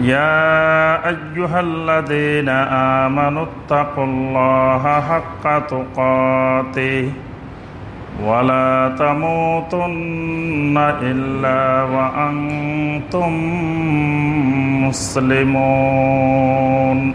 يا أيها الذين آمنوا اتقوا الله حق تقاته ولا تموتن إلا وأنتم مسلمون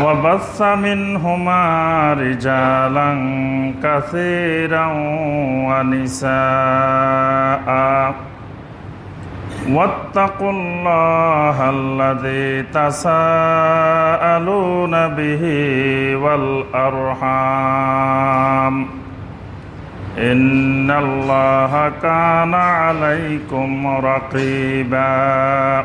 وبث منهما رجالا كثيرا ونساء واتقوا الله الذي تساءلون به والأرحام إن الله كان عليكم رقيباً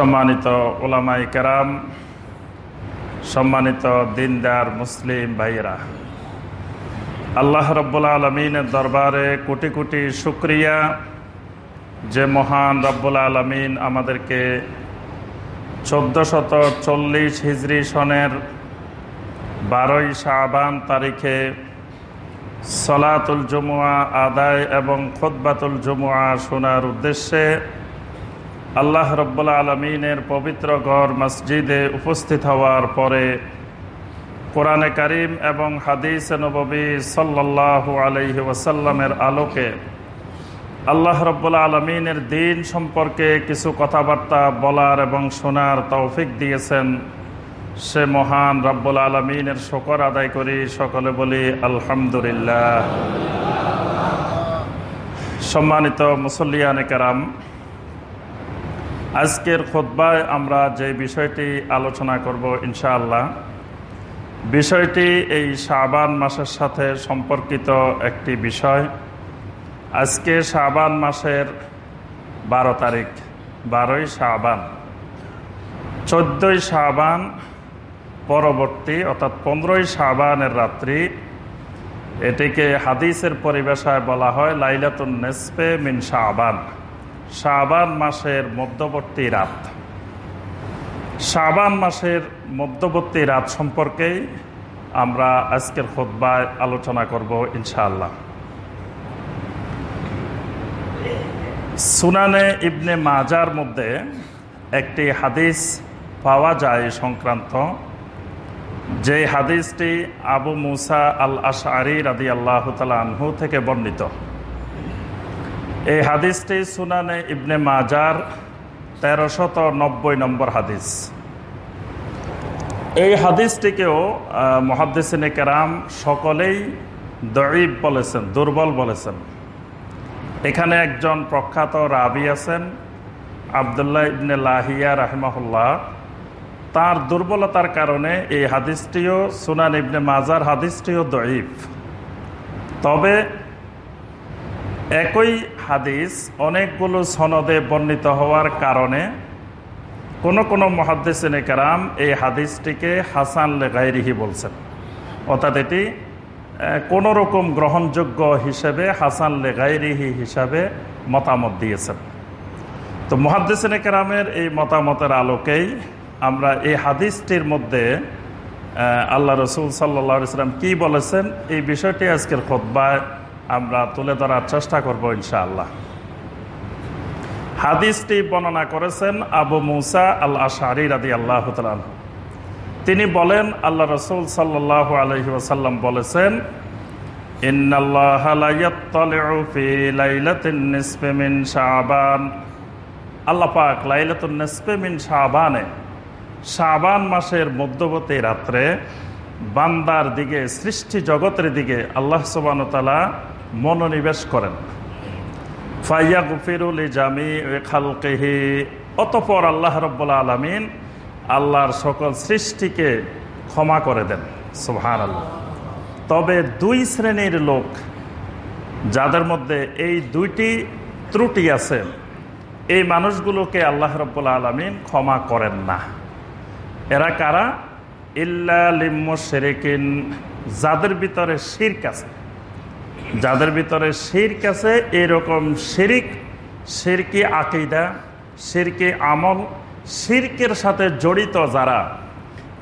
সম্মানিত ওলামাই কেরাম, সম্মানিত দিনদার মুসলিম ভাইয়েরা, আল্লাহ রব্বুল্লা আলমিনের দরবারে কোটি কোটি শুক্রিয়া যে মহান রব্বুল আলমিন আমাদেরকে চোদ্দশত চল্লিশ হিজরি সনের বারোই শাহবান তারিখে সলাতুল জমুয়া আদায় এবং খোদবাতুল জমুয়া শোনার উদ্দেশ্যে আল্লাহ রব্বুল্লা আলমিনের পবিত্র গড় মসজিদে উপস্থিত হওয়ার পরে কোরআনে করিম এবং হাদিস নবী সাল্লাহ আলহি ওসাল্লামের আলোকে আল্লাহ রব্বুল্লা আলমিনের দিন সম্পর্কে কিছু কথাবার্তা বলার এবং শোনার তৌফিক দিয়েছেন। সে মহান রব্বুল আলমিনের শকর আদায় করি, সকলে বলি আলহামদুলিল্লাহ। সম্মানিত মুসল্লিয়ানে কারাম আজকের খোদ্বায় আমরা যে বিষয়টি আলোচনা করব ইনশাআল্লাহ, বিষয়টি এই শাবান মাসের সাথে সম্পর্কিত একটি বিষয়। আজকে শাবান মাসের বারো তারিখ, বারোই শাবান। চোদ্দই শাবান পরবর্তী, অর্থাৎ পনেরোই শাবানের রাত্রি, এটিকে হাদিসের পরিবেশায় বলা হয় লাইলাতুন নেসপে মিন শাহবান শাহবান মাসের মধ্যবর্তী রাত। শাহবান মাসের মধ্যবর্তী রাত সম্পর্কেই আমরা আজকের খোদ্বায় আলোচনা করব ইনশাআল্লাহ। সুনানে ইবনে মাজার মধ্যে একটি হাদিস পাওয়া যায় সংক্রান্ত। যে হাদিসটি আবু মুসা আল আশারি রাদি আল্লাহ আনহু থেকে বর্ণিত। এই হাদিসটি সুনানে ইবনে মাজার তেরোশত নব্বই নম্বর হাদিস। এই হাদিসটিকেও মহাদ্দিসিন কেরাম সকলেই দরিব বলেছেন, দুর্বল বলেছেন। এখানে একজন প্রখ্যাত রাবি আছেন, আবদুল্লাহ ইবনে লাহিয়া রাহমাহুল্লাহ। তার দুর্বলতার কারণে এই হাদিসটিও, সুনান ইবনে মাজার হাদিসটিও দরিফ তবে একই হাদিস অনেকগুলো সনদে বর্ণিত হওয়ার কারণে কোন কোনো মহাদ্দেসিন কারাম এই হাদিসটিকে হাসান লেগাইরিহি বলছেন। অর্থাৎ এটি কোন রকম গ্রহণযোগ্য হিসেবে হাসান লেগাইরিহি হিসাবে মতামত দিয়েছেন। তো মহাদ্দেসিন কারামের এই মতামতের আলোকেই আমরা এই হাদিসটির মধ্যে আল্লাহ রসুল সাল্লা ইসলাম কি বলেছেন, এই বিষয়টি আজকের খোদ্বায় আমরা তুলে ধরার চেষ্টা করব ইনশাআল্লাহ। হাদিসটি বর্ণনা করেছেন আবু মুসা আল আশারি রাদি আল্লাহ তিনি বলেন, আল্লাহ রসুল সাল্লাহ আলহি ওসাল্লাম বলেছেন আল্লাহ পাক লাইলাতুন নিসপেমিন শাহবানে শাহবান মাসের মধ্যবর্তী রাত্রে বান্দার দিকে, সৃষ্টি জগতের দিকে আল্লাহ সুবানতালা মনোনিবেশ করেন। ফাইয়া গুফিরুল জামি খালকেহি। অতপর আল্লাহ রব্বুল্লা আলমিন আল্লাহর সকল সৃষ্টিকে ক্ষমা করে দেন। সুহান আল্লাহ তবে দুই শ্রেণির লোক, যাদের মধ্যে এই দুইটি ত্রুটি আছে, এই মানুষগুলোকে আল্লাহ রব্বুল্লা আলমিন ক্ষমা করেন না। এরা কারা? ইল্লা লিম্ম শেরেকিন যাদের ভিতরে শির্ক আছে। যাদের ভিতরে শির্ক আছে, এরকম শিরিক, শিরকি আকিদা, শিরকি আমল, শির্কের সাথে জড়িত যারা,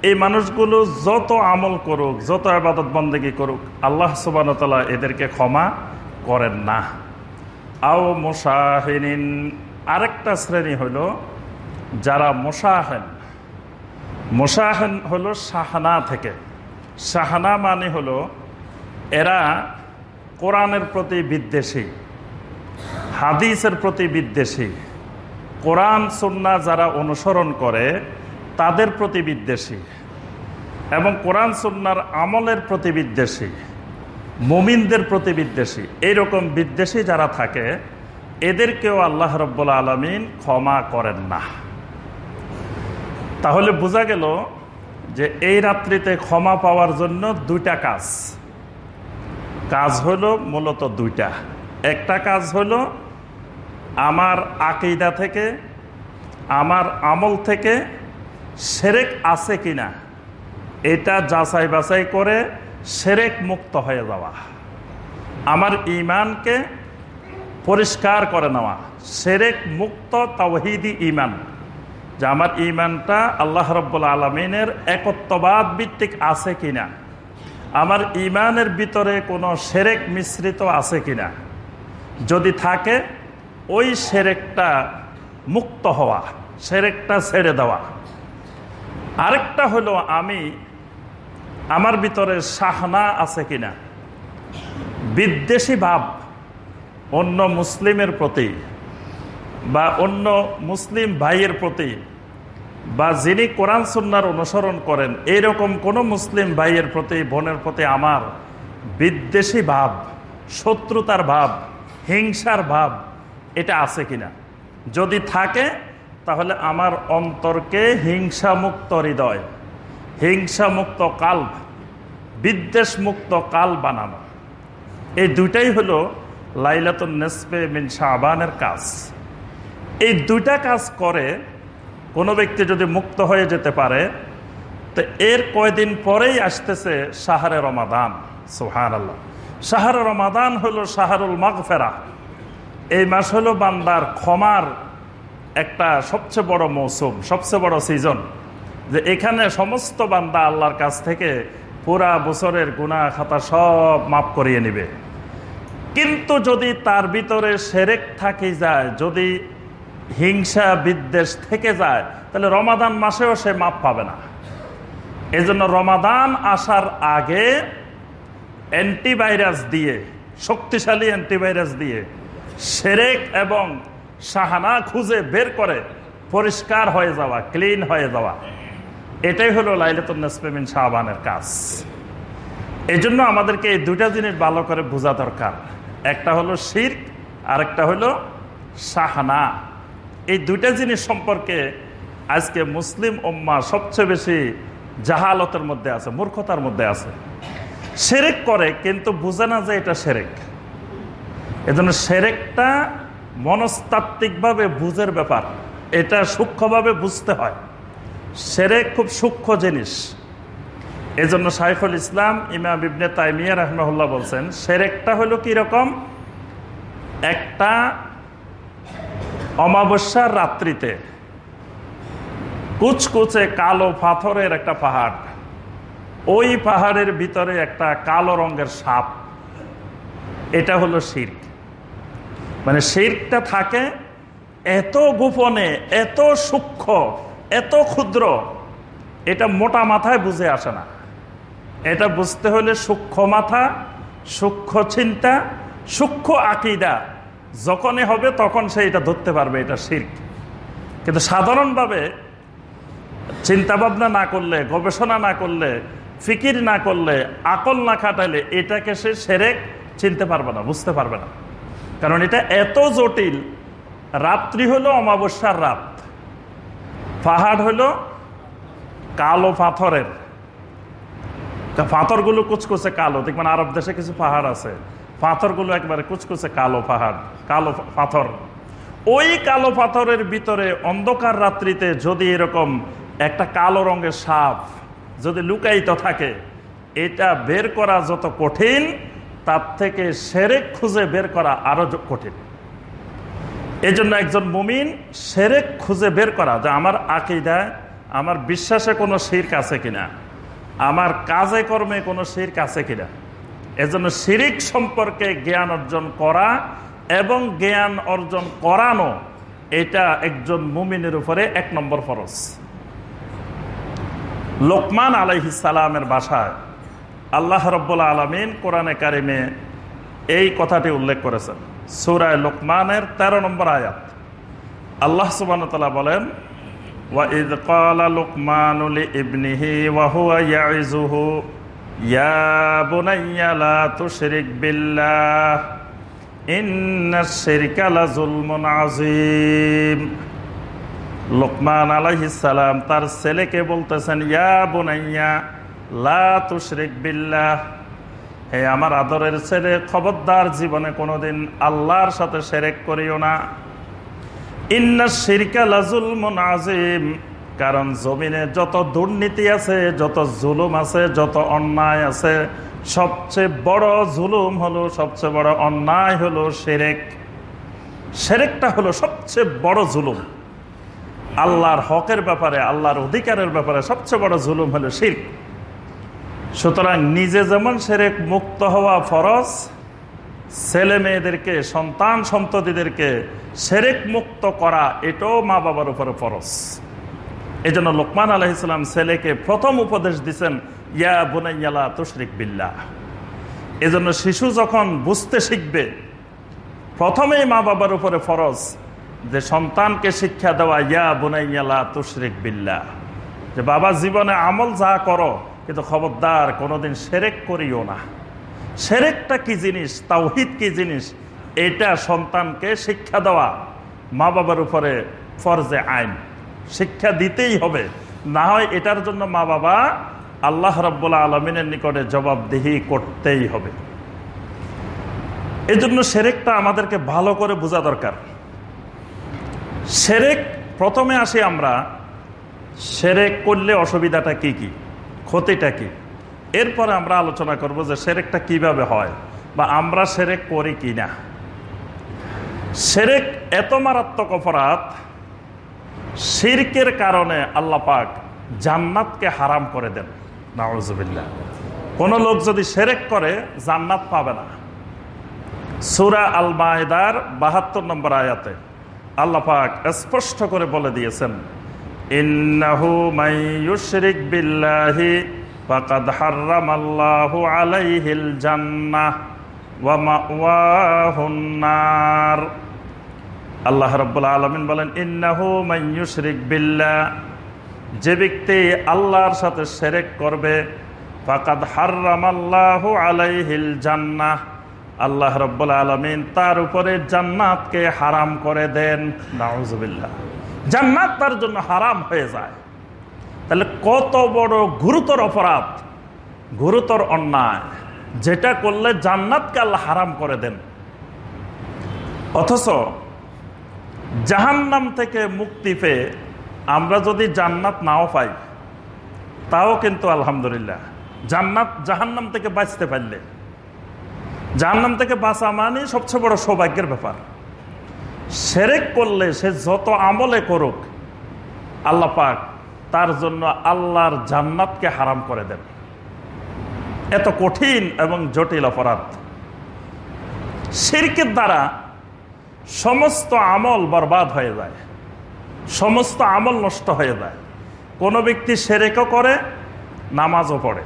এই মানুষগুলো যত আমল করুক, যত আবাদত বন্দেগী করুক, আল্লাহ সুবানতলা এদেরকে ক্ষমা করেন না। আও মোশাহিন আরেকটা শ্রেণি হইল যারা মোশাহেন মোশাহেন হলো শাহানা থেকে। শাহানা মানে হলো এরা কোরআনের প্রতি বিদ্বেষী, হাদিসের প্রতি বিদ্বেষী, কোরআন, সন্না যারা অনুসরণ করে, তাদের প্রতি বিদ্বেষী এবং কোরআন সন্ন্যার আমলের প্রতি বিদ্বেষী, মুমিনদের প্রতি বিদ্বেষী। এইরকম বিদ্বেষী যারা থাকে, এদেরকেও আল্লাহ রব্বুল আলমিন ক্ষমা করেন না। তাহলে বোঝা গেল যে এই রাত্রিতে ক্ষমা পাওয়ার জন্য দুইটা কাজ। কাজ হলো মূলত দুইটা। একটা কাজ হলো আমার আকিদা থেকে, আমার আমল থেকে সেরেক আছে কিনা, এটা যাচাই বাছাই করে সেরেক মুক্ত হয়ে যাওয়া। আমার ইমানকে পরিষ্কার করে নেওয়া। সেরেক মুক্ত তাওহিদি ইমান যে আমার ইমানটা আল্লাহ রব্বুল আলমিনের একত্ববাদ ভিত্তিক আছে কিনা। আমার ইমানের ভিতরে কোনো সেরেক মিশ্রিত আছে কিনা? যদি থাকে, ওই সেরেকটা মুক্ত হওয়া, সেরেকটা ছেড়ে দেওয়া। আরেকটা হলো, আমি আমার ভিতরে সাহনা আছে কিনা? বিদ্বেষী ভাব অন্য মুসলিমের প্রতি বা অন্য মুসলিম ভাইয়ের প্রতি বা যিনি কোরআন সন্ন্যার অনুসরণ করেন, এইরকম কোনো মুসলিম ভাইয়ের প্রতি, বোনের প্রতি আমার বিদ্বেষী ভাব, শত্রুতার ভাব, হিংসার ভাব, এটা আছে কিনা? যদি থাকে, তাহলে আমার অন্তরকে হিংসামুক্ত হৃদয়, হিংসামুক্ত কাল বিদ্বেষমুক্ত কাল বানানো। এই দুইটাই হলো লাইলাতুন নেসবে মিন শাহবানের কাজ। এই দুইটা কাজ করে কোনো ব্যক্তি যদি মুক্ত হয়ে যেতে পারে, তো এর কয়দিন পরেই আসতেছে সাহারে রমাদান সোহান আল্লাহ শাহর রমাদান হলো শাহরুল মাগফেরা। এই মাস হলো বান্দার ক্ষমার একটা সবচেয়ে বড় মৌসুম, সবচেয়ে বড় সিজন যে এখানে সমস্ত বান্দা আল্লাহর কাছ থেকে পুরা বছরের গুণা খাতা সব মাফ করিয়ে নিবে। কিন্তু যদি তার ভিতরে সেরেক থাকে যায়, যদি হিংসা বিদ্বেষ থেকে যায়, তাহলে রমাদান মাসেও সে মাপ পাবে না। এই জন্য রমাদান আসার আগে অ্যান্টিভাইরাস দিয়ে, শক্তিশালী অ্যান্টিভাইরাস দিয়ে সেরেক এবং সাহানা খুঁজে বের করে পরিষ্কার হয়ে যাওয়া ক্লিন হয়ে যাওয়া। এটাই হলো লাইলাতুল নসপেমিন শাহবানের কাজ। এই জন্য আমাদেরকে এই দুইটা জিনিস ভালো করে বোঝা দরকার। একটা হলো শির্ক আর একটা হলো সাহানা এই দুইটা জিনিস সম্পর্কে আজকে মুসলিম ওম্মা সবচেয়ে বেশি জাহালতের মধ্যে আছে, মূর্খতার মধ্যে আছে। সেরেক করে, কিন্তু বুঝে না যে এটা সেরেক। এজন্য সেরেকটা মনস্তাত্ত্বিকভাবে বুঝের ব্যাপার। এটা সূক্ষ্মভাবে বুঝতে হয়। সেরেক খুব সূক্ষ্ম জিনিস। এজন্য সাইফুল ইসলাম, ইমাম ইবনে তাইমিয়া রহমহল্লা বলছেন, সেরেকটা হলো রকম একটা অমাবস্যার রাত্রিতে কুচকুচে কালো পাথরের একটা পাহাড়। ওই পাহাড়ের ভিতরে একটা কালো রঙের সাপ। এটা হলো শির্ক। মানে শির্কটা থাকে এত গোপনে, এত সূক্ষ্ম, এত ক্ষুদ্র, এটা মোটা মাথায় বুঝে আসে না। এটা বুঝতে হলে সূক্ষ্ম মাথা, সূক্ষ্ম চিন্তা, সূক্ষ্ম আকিদা। যখনই হবে তখন সে এটা ধরতে পারবে, এটা শির্ক। কিন্তু সাধারণভাবে চিন্তা ভাবনা না করলে, গবেষণা না করলে, ফিকির না করলে, আকল না খাটাইলে এটাকে সে সেরেক চিনতে পারবে না, বুঝতে পারবে না। কারণ এটা এত জটিল, রাত্রি হলো অমাবস্যার রাত, পাহাড় হলো কালো পাথরের। পাথরগুলো কুচকুচে কালো, দেখবেন আরব দেশে কিছু পাহাড় আছে পাথরগুলো একবারে কুচকুচে কালো পাহাড়, কালো পাথর। ওই কালো পাথরের ভিতরে অন্ধকার রাত্রিতে যদি এরকম একটা কালো রঙের সাপ যদি লুকায়িত থাকে, এটা বের করা যত কঠিন, তার থেকে সেরেক খুঁজে বের করা আরও কঠিন। এই জন্য একজন মুমিন সেরেক খুঁজে বের করা, যে আমার আকিদায় আমার বিশ্বাসে কোনো শির্ক আছে কিনা, আমার কাজে কর্মে কোনো শির্ক আছে কিনা। এজন্য শিরিক সম্পর্কে জ্ঞান অর্জন করা এবং জ্ঞান অর্জন করানো এটা একজন মুমিনের উপরে এক নম্বর ফরজ। লোকমান আলহি সালামের বাসায় আল্লাহ রব্বুল আলমিন কোরআনে কারিমে এই কথাটি উল্লেখ করেছেন। সুরায় লোকমানের ১৩ নম্বর আয়াত। আল্লাহ সুবাহতাল্লাহ বলেন, ওয়া ইদ কলা লোকমান ইবনিহি ওয়াহুয়া ইয়াইজুহু লোকমান আলহিসাম তার ছেলেকে বলতেছেন, ইয়া বোনাইয়া লা তুশরিক বিল্লাহ, হে আমার আদরের ছেলে, খবরদার জীবনে কোনোদিন আল্লাহর সাথে সেরেক করিও না। ইন্না শিরকা লাজুল আজিম কারণ জমিনে যত দুর্নীতি আছে, যত জুলুম আছে, যত অন্যায় আছে, সবচেয়ে বড় জুলুম হলো, সবচেয়ে বড় অন্যায় হলো সেরেক সেরেকটা হলো সবচেয়ে বড় জুলুম। আল্লাহর হকের ব্যাপারে, আল্লাহর অধিকারের ব্যাপারে সবচেয়ে বড় জুলুম হলো শির সুতরাং নিজে যেমন সেরেক মুক্ত হওয়া ফরজ, ছেলে মেয়েদেরকে, সন্তান সন্ততিদেরকে সেরেক মুক্ত করা, এটাও মা বাবার উপরে ফরজ। এই জন্য লোকমান আলহিসাম ছেলেকে প্রথম উপদেশ দিচ্ছেন ইয়া বুনাইয়ালা তুশরিক বিল্লাহ। এজন্য শিশু যখন বুঝতে শিখবে, প্রথমেই মা বাবার উপরে ফরজ যে সন্তানকে শিক্ষা দেওয়া, ইয়া বুনাইয়ালা তুশরিক বিল্লাহ। যে বাবা জীবনে আমল যা করো, কিন্তু খবরদার কোনোদিন সেরেক করিও না। সেরেকটা কি জিনিস, তাওহিদ কি জিনিস, এটা সন্তানকে শিক্ষা দেওয়া মা বাবার উপরে ফরজে আইন। শিক্ষা দিতেই হবে। না হয় এটার জন্য মা বাবা আল্লাহ রব্বুল্লা আলমিনের নিকটে জবাবদিহি করতেই হবে। এজন্য সেরেকটা আমাদেরকে ভালো করে বোঝা দরকার। সেরেক প্রথমে আসি আমরা, সেরেক করলে অসুবিধাটা কি কি, ক্ষতিটা কি? এরপরে আমরা আলোচনা করব যে সেরেকটা কীভাবে হয় বা আমরা সেরেক করি কি না সেরেক এত মারাত্মক অপরাধ শিরকের কারণে আল্লাহ পাক জান্নাতকে হারাম করে দেন। নাউজুবিল্লাহ। কোন লোক যদি সেরেক করে, জান্নাত পাবে না। সুরা আল মায়দার বাহাত্তর নম্বর আয়াতে আল্লাহ পাক স্পষ্ট করে বলে দিয়েছেন, ইন্নাহু আলাইহিল জান্নাহ ওয়া আল্লাহ রাব্বুল আলামিন বলেন, ইন্নাহু মাইয়ুশরিক বিল্লাহ। যে ব্যক্তি আল্লাহর সাথে সেরেক করবে, ফাকাদ হাররামাল্লাহু আলাইহিল জান্নাহ। আল্লাহ রব্বুল আলমিন তার উপরে জান্নাতকে হারাম করে দেন। নাউজুবিল্লাহ। জান্নাত তার জন্য হারাম হয়ে যায়। তাহলে কত বড় গুরুতর অপরাধ, গুরুতর অন্যায়, যেটা করলে জান্নাতকে আল্লাহ হারাম করে দেন। অথচ জাহান্নাম থেকে মুক্তি পেয়ে আমরা যদি জান্নাত নাও পাই, তাও কিন্তু আলহামদুলিল্লাহ। জান্নাত জাহান্নাম থেকে বাঁচতে পারলে। জাহান্নাম থেকে বাঁচা মানে সবচেয়ে বড় সৌভাগ্যের ব্যাপার। সেরেক করলে সে যত আমলে করুক, আল্লাহ পাক তার জন্য আল্লাহর জান্নাতকে হারাম করে দেন। এত কঠিন এবং জটিল অপরাধ। শিরকের দ্বারা সমস্ত আমল বরবাদ হয়ে যায়। সমস্ত আমল নষ্ট হয়ে যায়। কোনো ব্যক্তি সেরেকও করে, নামাজও পড়ে।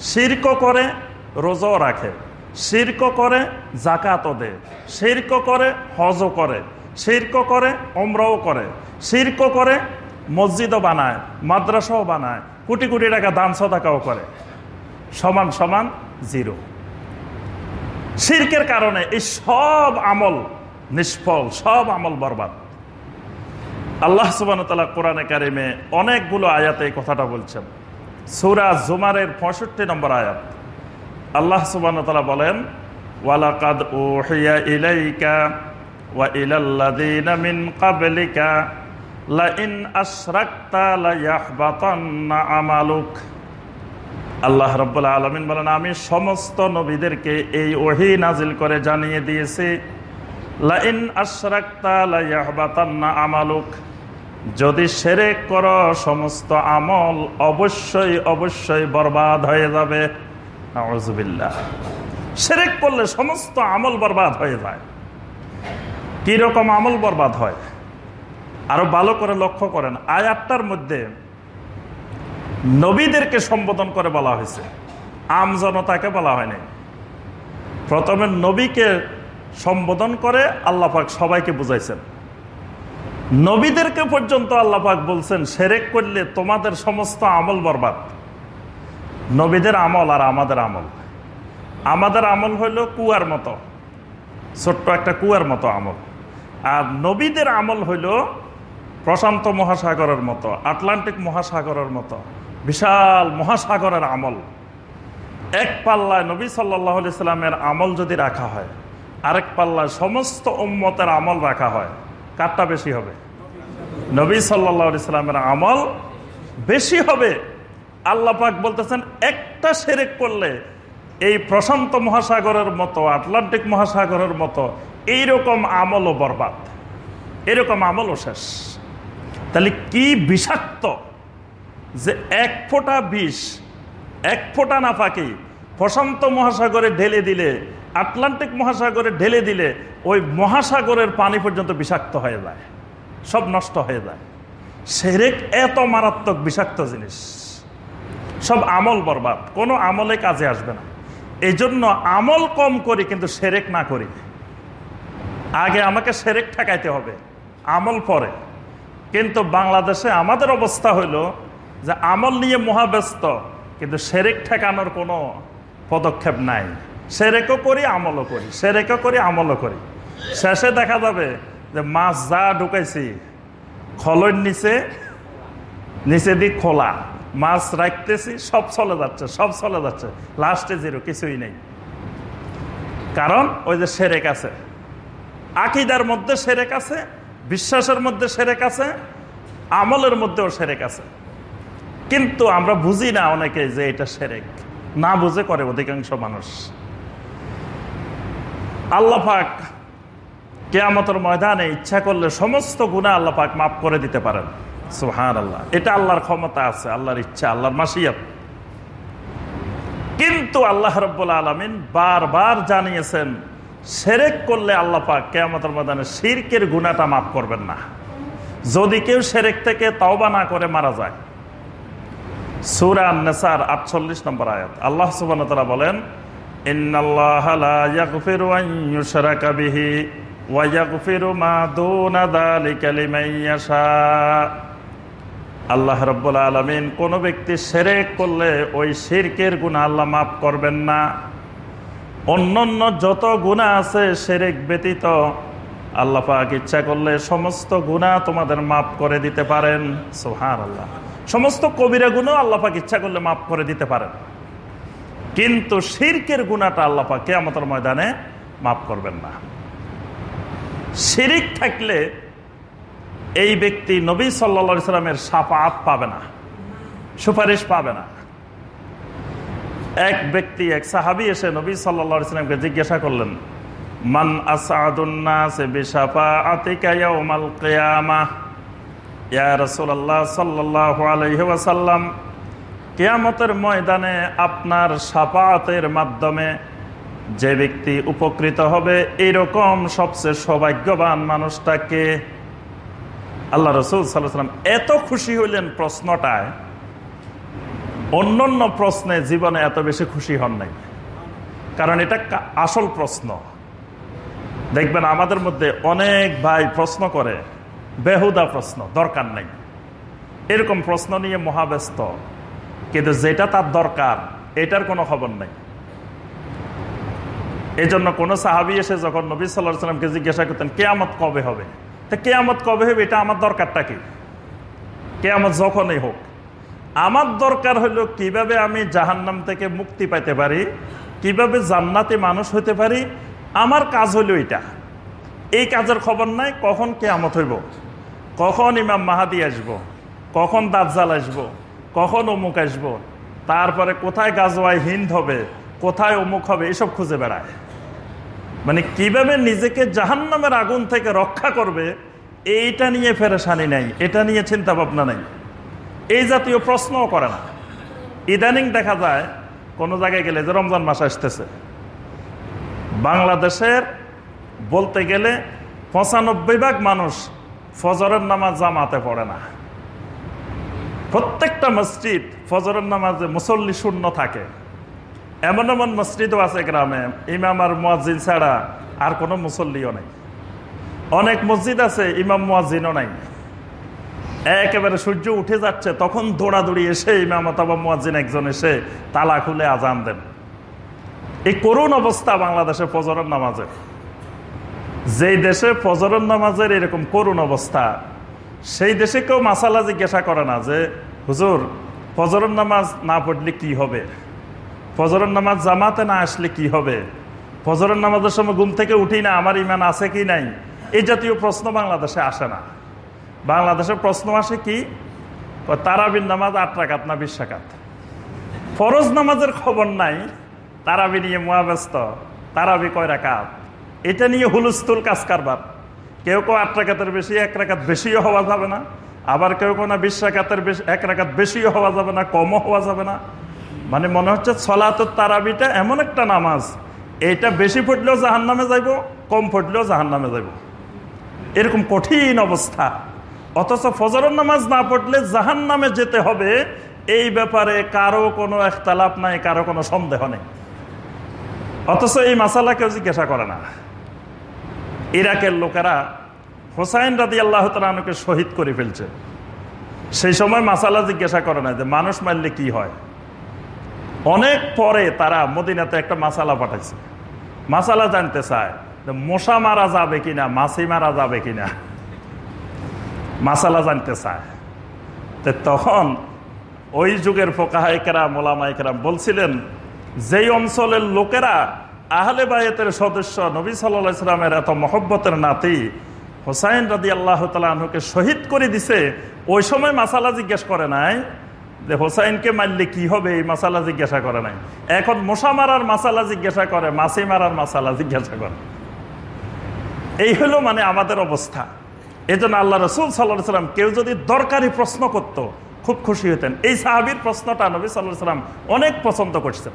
শির্ক করে, রোজাও রাখে। শির্ক করে জাকাতও দেয়। শির্ক করে, হজও করে। শির্ক করে অমরাও করে। শির্ক করে, মসজিদও বানায়, মাদ্রাসাও বানায়। কোটি কোটি টাকা দান সদাকাও করে। সমান সমান জিরো। শির্কের কারণে এই সব আমল নিষ্ফল, সব আমল বরবাদ। আল্লাহ সুবান তালা কোরআনে কারিমে অনেকগুলো আয়াতে এই কথাটা বলছেন। সুরা জুমারের পঁয়ষট্টি নম্বর আয়াত। আল্লাহ সুবান তালা বলেন, ওয়ালাকাদ ওহিয়া ইলাইকা ওয়া মিন লাইন আমালুক। আল্লাহ রাব্বুল আলামিন বলেন, আমি সমস্ত নবীদেরকে এই ওহি নাজিল করে জানিয়ে দিয়েছি লাইন আমালুক। যদি সেরেক কর, সমস্ত আমল অবশ্যই অবশ্যই বরবাদ হয়ে যাবে। সেরেক করলে সমস্ত আমল বরবাদ হয়ে যায়। কীরকম আমল বরবাদ হয়? আরও ভালো করে লক্ষ্য করেন। আয়াতটার মধ্যে নবীদেরকে সম্বোধন করে বলা হয়েছে। আম জনতাকে বলা হয়নি। প্রথমে নবীকে সম্বোধন করে আল্লাপাক সবাইকে বুঝাইছেন। নবীদেরকে পর্যন্ত আল্লাপাক বলছেন, সেরেক করলে তোমাদের সমস্ত আমল বরবাদ। নবীদের আমল আর আমাদের আমল। আমাদের আমল হইল কুয়ার মতো, ছোট্ট একটা কুয়ার মতো আমল। আর নবীদের আমল হইল প্রশান্ত মহাসাগরের মতো, আটলান্টিক মহাসাগরের মতো, বিশাল মহাসাগরের আমল। এক পাল্লায় নবী সাল্লাহ সাল্লামের আমল যদি রাখা হয় আরেক পাল্লায় সমস্ত উম্মতের আমল রাখা হয়। কারটা বেশি হবে? নবী সাল্লাহ সাল্লামের আমল বেশি হবে। আল্লাহ পাক বলতেছেন, একটা সেরেক করলে এই প্রশান্ত মহাসাগরের মতো, আটলান্টিক মহাসাগরের মতো, এইরকম আমলও বরবাদ। এরকম আমলও শেষ। তাহলে কি বিষাক্ত যে এক ফোঁটা বিষ, এক ফোঁটা না পাকি প্রশান্ত মহাসাগরে ঢেলে দিলে, আটলান্টিক মহাসাগরে ঢেলে দিলে, ওই মহাসাগরের পানি পর্যন্ত বিষাক্ত হয়ে যায়, সব নষ্ট হয়ে যায়। সেরেক এত মারাত্মক বিষাক্ত জিনিস, সব আমল বরবাদ, কোনো আমলে কাজে আসবে না। এই জন্য আমল কম করি, কিন্তু সেরেক না করি। আগে আমাকে সেরেক ঠেকাইতে হবে, আমল পরে। কিন্তু বাংলাদেশে আমাদের অবস্থা হইল যে আমল নিয়ে মহাব্যস্ত, কিন্তু সেরেক ঠেকানোর কোনো পদক্ষেপ নাই। সেরেকও করি, আমলও করি। সেরেকও করি, আমলও করি। শেষে দেখা যাবে যে মাছ যা ঢুকাইছি, খলের নিচে নিচে দিক খোলা। মাছ রাখতেছি, সব চলে যাচ্ছে, সব চলে যাচ্ছে। লাস্টে জিরো, কিছুই নেই। কারণ ওই যে সেরেক আছে। আকিদার মধ্যে সেরেক আছে, বিশ্বাসের মধ্যে সেরেক আছে, আমলের মধ্যেও সেরেক আছে। কিন্তু আমরা বুঝি না অনেকে যে এটা সেরেক। না বুঝে করে অধিকাংশ মানুষ। আল্লাহ পাক কেয়ামতের ময়দানে ইচ্ছা করলে সমস্ত গুণা আল্লাহ পাক মাফ করে দিতে পারেন। সুহান আল্লাহ এটা আল্লাহর ক্ষমতা আছে, আল্লাহর ইচ্ছা, আল্লাহর মাসিয়াত। কিন্তু আল্লাহ রব্বুল আলমিন বারবার জানিয়েছেন, সেরেক করলে আল্লাহ পাক কেয়ামতের ময়দানে শিরকের গুণাটা মাফ করবেন না। যদি কেউ সেরেক থেকে তাওবা না করে মারা যায় সুরা নেসার আটচল্লিশ নম্বর আল্লাহ সুবান বলেন রব্বুল আলমিন কোন ব্যক্তি সেরেক করলে ওই শিরকের গুণা আল্লাহ মাফ করবেন না। অন্যান্য যত গুণা আছে সেরেক ব্যতীত আল্লাহ ইচ্ছা করলে সমস্ত গুণা তোমাদের মাফ করে দিতে পারেন। সোহান আল্লাহ সমস্ত কবিরা গুণও আল্লাপাক ইচ্ছা করলে মাফ করে দিতে পারেন। কিন্তু শিরকের গুণাটা আল্লাপাক কেয়ামতের ময়দানে মাফ করবেন না। শিরিক থাকলে এই ব্যক্তি নবী সাল্লা সাল্লামের সাফাত পাবে না, সুপারিশ পাবে না। এক ব্যক্তি, এক সাহাবি এসে নবী সাল্লা সাল্লামকে জিজ্ঞাসা করলেন, মান আতিকা ইয়াউমাল কিয়ামাহ কেয়ামতের ময়দানে আপনার সাপাতের মাধ্যমে যে ব্যক্তি উপকৃত হবে এইরকম সবচেয়ে সৌভাগ্যবান মানুষটাকে আল্লাহ রসুল সাল্লাম এত খুশি হইলেন প্রশ্নটায়, অন্যান্য প্রশ্নে জীবনে এত বেশি খুশি হন নাই। কারণ এটা আসল প্রশ্ন। দেখবেন আমাদের মধ্যে অনেক ভাই প্রশ্ন করে বেহুদা প্রশ্ন, দরকার নাই। এরকম প্রশ্ন নিয়ে মহাব্যস্ত। কিন্তু যেটা তার দরকার, এটার কোনো খবর নাই। এই জন্য কোনো সাহাবি এসে যখন নবী সাল্লাহ সাল্লামকে জিজ্ঞাসা করতেন, কেয়ামত কবে হবে? তা কেয়ামত কবে হবে? এটা আমার দরকারটা কি? কেয়ামত যখনই হোক। আমার দরকার হলো কীভাবে আমি জাহান্নাম থেকে মুক্তি পাইতে পারি? কীভাবে জান্নাতে মানুষ হইতে পারি? আমার কাজ হলো এটা। এই কাজের খবর নাই, কখন কেয়ামত হইব? কখন ইমাম মাহাদি আসব। কখন দাজ্জাল আসব। কখন অমুক আসব। তারপরে কোথায় গাজওয়ায় হিন্দ হবে কোথায় অমুক হবে এসব খুঁজে বেড়ায় মানে কীভাবে নিজেকে জাহান্নামের আগুন থেকে রক্ষা করবে, এইটা নিয়ে ফেরেশানি নাই, এটা নিয়ে চিন্তা ভাবনা নাই এই জাতীয় প্রশ্নও করে না ইদানিং দেখা যায়, কোনো জায়গায় গেলে যে রমজান মাস আসতেছে, বাংলাদেশের বলতে গেলে পঁচানব্বই ভাগ মানুষ ফজরের নামাজ জামাতে পড়ে না। প্রত্যেকটা মসজিদ ফজরের নামাজে মুসল্লি শূন্য থাকে। এমন এমন মসজিদও আছে গ্রামে, ইমাম আর মোয়াজিন ছাড়া আর কোনো মুসল্লিও নেই। অনেক মসজিদ আছে, ইমাম মোয়াজিনও নাই। একেবারে সূর্য উঠে যাচ্ছে, তখন দৌড়াদৌড়ি এসে ইমাম অথবা মোয়াজিন একজন এসে তালা খুলে আজান দেন। এই করুণ অবস্থা বাংলাদেশে ফজরের নামাজের। যেই দেশে ফজরের নামাজের এরকম করুণ অবস্থা, সেই দেশে কেউ মাসালা জিজ্ঞাসা করে না যে, হুজুর, ফজরের নামাজ না পড়লে কি হবে? ফজরের নামাজ জামাতে না আসলে কি হবে? ফজরের নামাজের সময় ঘুম থেকে উঠি না, আমার ইমান আছে কি নাই? এই জাতীয় প্রশ্ন বাংলাদেশে আসে না। বাংলাদেশের প্রশ্ন আসে কি? তারাবিন নামাজ আট রাকাত না বিশ রাকাত? ফরজ নামাজের খবর নাই, তারাবি নিয়ে মহাব্যস্ত তারাবি কয় রাকাত? এটা নিয়ে হুলস্থুল কাজ কারবার কেউ কেউ আট রাকাতের বেশি, এক রাকাত বেশিও হওয়া যাবে না। আবার কেউ কেউ না বিশ রাকাতের বেশি এক রাকাত বেশিও হওয়া যাবে না, কমও হওয়া যাবে না। মানে মনে হচ্ছে ছলাত তারাবিটা এমন একটা নামাজ। এটা বেশি ফুটলেও জাহান নামে যাইব, কম ফুটলেও জাহান নামে যাইব। এরকম কঠিন অবস্থা। অথচ ফজরের নামাজ না পড়লে জাহান নামে যেতে হবে, এই ব্যাপারে কারও কোনো একতালাপ নাই, কারও কোনো সন্দেহ নেই। অথচ এই মাসালা কেউ জিজ্ঞাসা করে না। ইরাকের লোকেরা হোসাইন রাদি আল্লাহ তালকে শহীদ করে ফেলছে। সেই সময় মাসালা জিজ্ঞাসা করে না যে, মানুষ মারলে কি হয়? অনেক পরে তারা মদিনাতে একটা মাসালা পাঠাইছে। মাসালা জানতে চায় মশা মারা যাবে কিনা, মাছি মারা যাবে কিনা? মাসালা জানতে চায়। তো তখন ওই যুগের ফোকাহাইকেরা মোলামাইকেরা বলছিলেন, যেই অঞ্চলের লোকেরা আহলে বায়েতের সদস্য নবী সাল্লা সাল্লামের এত মহব্বতের নাতি হোসাইন রাদি আল্লাহ তালুকে শহীদ করে দিছে, ওই সময় মাসালা জিজ্ঞেস করে নাই যে হোসাইনকে মারলে কি হবে? এই মাসালা জিজ্ঞাসা করে নাই। এখন মশা মারার মাসালা জিজ্ঞাসা করে মাছি মারার মাসালা জিজ্ঞাসা করে। এই হলো মানে আমাদের অবস্থা। এই জন্য আল্লাহ রসুল সাল্লাহ সাল্লাম কেউ যদি দরকারি প্রশ্ন করত, খুব খুশি হতেন। এই সাহাবির প্রশ্নটা নবী সাল্লাহ সাল্লাম অনেক পছন্দ করছেন।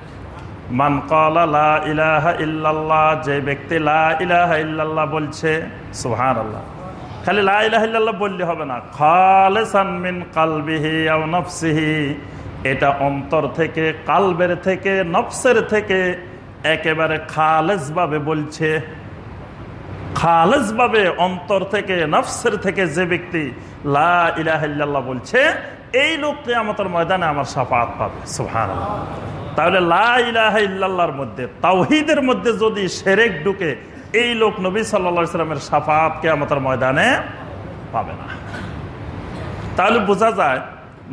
মান কলা ইলাহা ইল্লাল্লাহ, যে ব্যক্তি লা ইলাহা বলছে সুহান আল্লাহ খালি লা ইলাহা বললে হবে না। খালেসান মিন কালবিহি নফসিহি। এটা অন্তর থেকে, কালবের থেকে, নফসের থেকে একেবারে খালেজ ভাবে বলছে। খালেজ ভাবে অন্তর থেকে, নফসের থেকে যে ব্যক্তি লা ইলাহিল্লাহ বলছে, এই লোককে আমাদের ময়দানে আমার সাফাত পাবে সুহান তাহলে লা ইলাহা ইল্লাল্লাহর মধ্যে, তাওহিদের মধ্যে যদি সেরেক ঢুকে, এই লোক নবী সাল্লা সাল্লামের সাফাতকে আমাদের ময়দানে পাবে না। তাহলে বোঝা যায়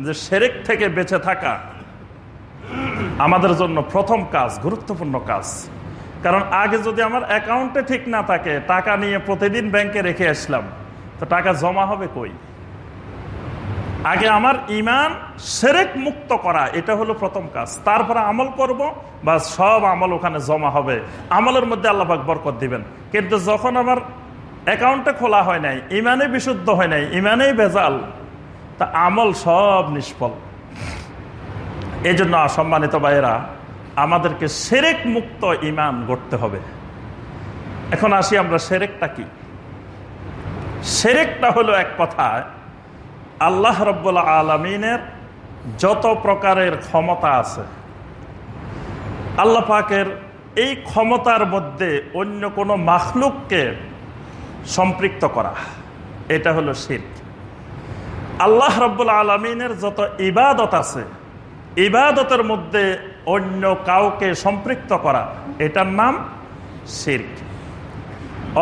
যে সেরেক থেকে বেঁচে থাকা আমাদের জন্য প্রথম কাজ, গুরুত্বপূর্ণ কাজ। কারণ আগে যদি আমার অ্যাকাউন্টে ঠিক না থাকে, টাকা নিয়ে প্রতিদিন ব্যাংকে রেখে আসলাম, তো টাকা জমা হবে কই? আগে আমার ইমান সেরেক মুক্ত করা, এটা হলো প্রথম কাজ। তারপরে আমল করব বা সব আমল ওখানে জমা হবে। আমলের মধ্যে আল্লাহাক বরকত দিবেন। কিন্তু যখন আমার অ্যাকাউন্টে খোলা হয় নাই ইমানে বিশুদ্ধ হয় নাই ইমানেই ভেজাল, তা আমল সব নিষ্ফল। এই জন্য সম্মানিত ভাইয়েরা, আমাদেরকে সেরেক মুক্ত ইমান গড়তে হবে। এখন আসি আমরা সেরেকটা কি? সেরেকটা হলো এক কথায় আল্লাহ রব্বুল্লা আলমিনের যত প্রকারের ক্ষমতা আছে, আল্লাহ পাকের এই ক্ষমতার মধ্যে অন্য কোনো মাখলুককে সম্পৃক্ত করা, এটা হলো শির্ক আল্লাহ রব্বুল আলমিনের যত ইবাদত আছে, ইবাদতের মধ্যে অন্য কাউকে সম্পৃক্ত করা, এটার নাম শির্ক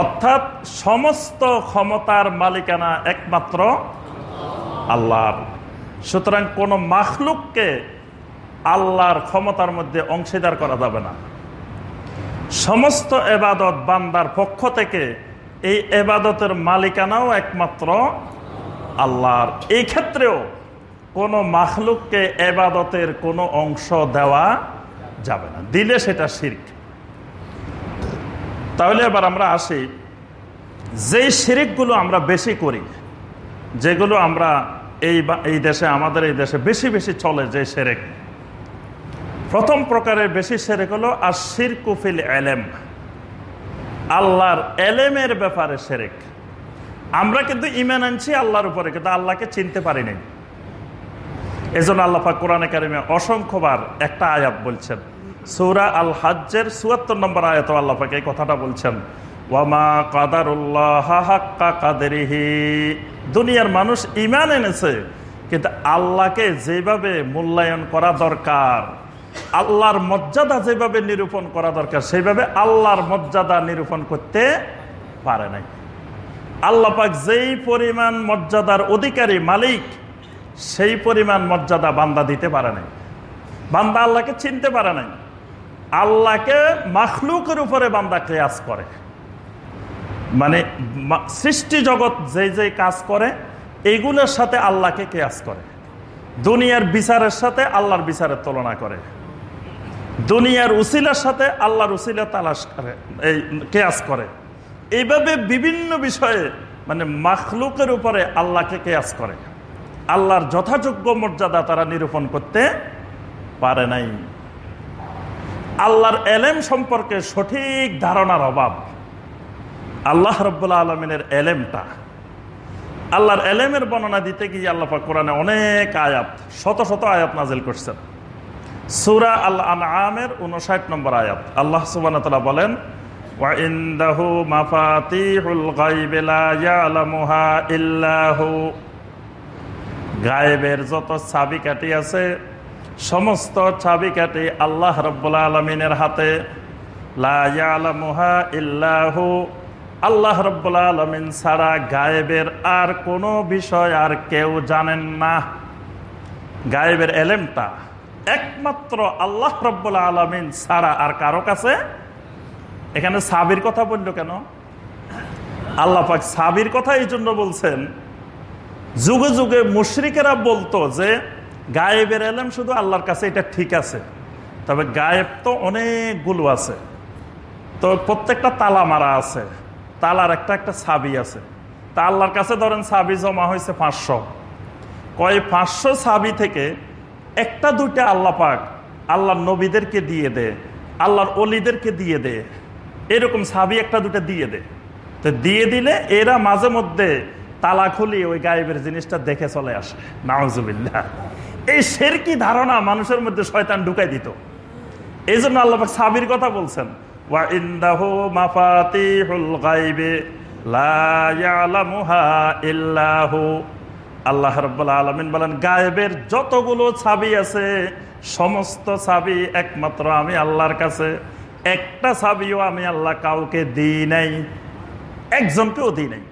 অর্থাৎ সমস্ত ক্ষমতার মালিকানা একমাত্র আল্লাহর। সুতরাং কোন মাখলুককে আল্লাহর ক্ষমতার মধ্যে অংশীদার করা যাবে না। সমস্ত এবাদত বান্দার পক্ষ থেকে এই এবাদতের মালিকানাও একমাত্র আল্লাহর। এই ক্ষেত্রেও কোনো মাখলুককে এবাদতের কোনো অংশ দেওয়া যাবে না। দিলে সেটা শির্ক। তাহলে এবার আমরা আসি, যেই শিরিকগুলো আমরা বেশি করি, যেগুলো আমরা এই এই দেশে, আমাদের এই দেশে বেশি বেশি চলে যে সেরেক। প্রথম প্রকারের বেশি সেরেক হলো আর শিরকুফিল এলেম। আল্লাহর এলেমের ব্যাপারে সেরেক। আমরা কিন্তু ইমান আনছি আল্লাহর উপরে, কিন্তু আল্লাহকে চিনতে পারি নাই। এজন্য আল্লাহা কোরআনে কারিমে অসংখ্যবার একটা আয়াত বলছেন। সৌরা আল হাজ্জের চুয়াত্তর নম্বর আয়াত আল্লাহাকে এই কথাটা বলছেন। ওয়ামা কাদারুল্লাহ কাদেরিহি। দুনিয়ার মানুষ ইমান এনেছে, কিন্তু আল্লাহকে যেভাবে মূল্যায়ন করা দরকার, আল্লাহর মর্যাদা যেভাবে নিরূপণ করা দরকার সেইভাবে আল্লাহর মর্যাদা নিরূপণ করতে পারে নাই। আল্লাপাক যেই পরিমাণ মর্যাদার অধিকারী মালিক, সেই পরিমাণ মর্যাদা বান্দা দিতে পারে নাই। বান্দা আল্লাহকে চিনতে পারে নাই। আল্লাহকে মাখলুকের উপরে বান্দা কেয়াস করে। মানে সৃষ্টি জগৎ যে যে কাজ করে এইগুলোর সাথে আল্লাহকে কেয়াস করে। দুনিয়ার বিচারের সাথে আল্লাহর বিচারের তুলনা করে। দুনিয়ার উসিলার সাথে আল্লাহর উসিলা তালাশ করে, এই কেয়াস করে। এইভাবে বিভিন্ন বিষয়ে মানে মাখলুকের উপরে আল্লাহকে কেয়াস করে। আল্লাহর যথাযোগ্য মর্যাদা তারা নিরূপণ করতে পারে নাই। আল্লাহর এলেম সম্পর্কে সঠিক ধারণার অভাব। আল্লাহ রব্বুল্লা আলমিনের এলেমটা। আল্লাহর এলেমের বর্ণনা দিতে গিয়ে আল্লাহ কোরআনে অনেক আয়াত, শত শত আয়াত নাজিল করছেন। সুরা আল আমের উনষাট নম্বর আয়াত। আল্লাহ সুবান বলেন গায়েবের যত চাবি কাটি আছে, সমস্ত চাবি কাটি আল্লাহ রব্বুল্লা আলমিনের হাতে। ইল্লাহু আল্লাহ রব্বুল্লা আলমিন ছাড়া গায়েবের আর কোনো বিষয় আর কেউ জানেন না। গায়েবের এলেমটা একমাত্র আল্লাহ রব্বুল্লা আলমিন ছাড়া আর কারও কাছে? এখানে সাবির কথা বলল কেন? আল্লাহ পাক সাবির কথা এই জন্য বলছেন, যুগে যুগে মুশরিকেরা বলতো যে গায়েবের এলেম শুধু আল্লাহর কাছে, এটা ঠিক আছে। তবে গায়েব তো অনেকগুলো আছে। তো প্রত্যেকটা তালা মারা আছে। তালার একটা একটা ছাবি আছে। তা কাছে ধরেন সাবি জমা হয়েছে পাঁচশো। কয় পাঁচশো ছাবি থেকে একটা দুইটা আল্লাহ পাক আল্লাহর নবীদেরকে দিয়ে দে আল্লাহর অলিদেরকে দিয়ে দে এরকম সাবি একটা দুটা দিয়ে দে তো দিয়ে দিলে এরা মাঝে মধ্যে তালা খুলি ওই গায়েবের জিনিসটা দেখে চলে আসে। নাওজুবিল্লাহ এই সেরকি ধারণা মানুষের মধ্যে শয়তান ঢুকাই দিত। এই জন্য আল্লাহ সাবির কথা বলছেন। ওয়া ইন্দাহু মাফাতিহুল গায়বে লা ইয়ালামুহা ইল্লাহু আল্লাহ রাব্বুল আলামিন বলেন, গায়েবের যতগুলো ছাবি আছে, সমস্ত ছাবি একমাত্র আমি আল্লাহর কাছে। একটা ছাবিও আমি আল্লাহ কাউকে দিই নাই, একজনকেও দিই নাই।